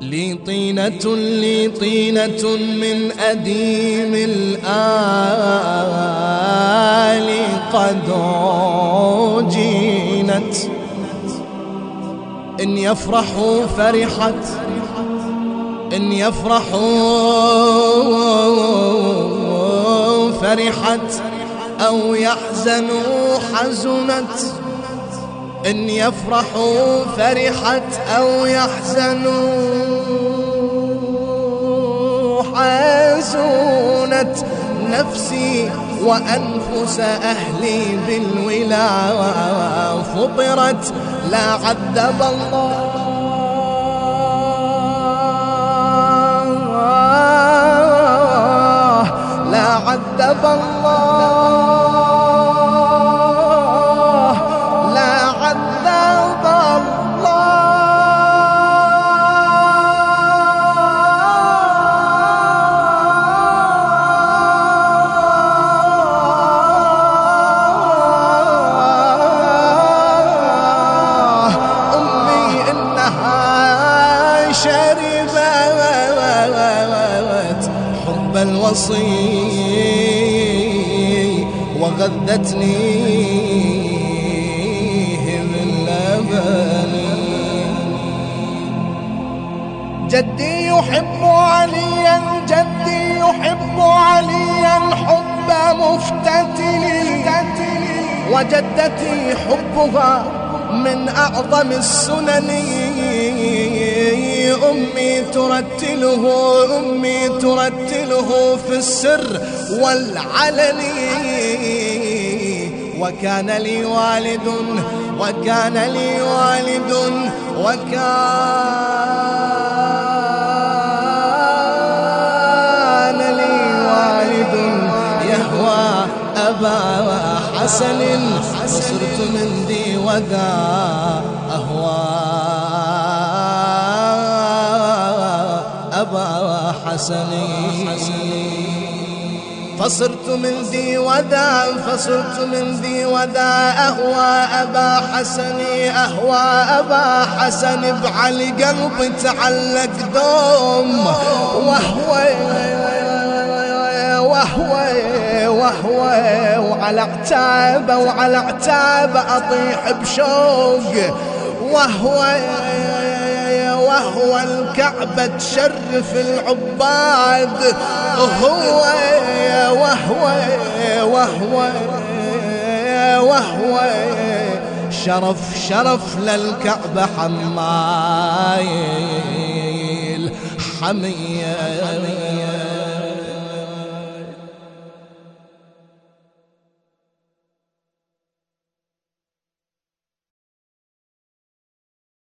لي طينة لي طينة من أديم الآل قد جينت إن يفرحوا فرحت إن يفرحوا فرحت أو يحزنوا حزنت. إن يفرحوا فرحت أو يحزنوا حزنت نفسي وأنفس أهلي بالولا فطرت لا عذب الله لا عذب الله. الوصي وغذتني باللبن. جدي يحب عليا جدي يحب عليا حب مفتتلي وجدتي حبها من أعظم السنن. أمي ترتله أمي ترتله في السر والعلن. وكان لي والد وكان لي والد وكان لي والد. يهوى أبا حسن فصرت من ذي وذا أهوى. أبا حسن فصرت من ذي وذا فصرت من ذي وذا أهوى أبا حسن أهوى أبا حسن بعلي قلبي تعلق دوم. وهو وهو وهو وعلى عتابه وعلى عتابه أطيح بشوق. وهو وهو الكعبة تشرف العباد. هو وهو وهو وهو شرف شرف للكعبة حمايل حمية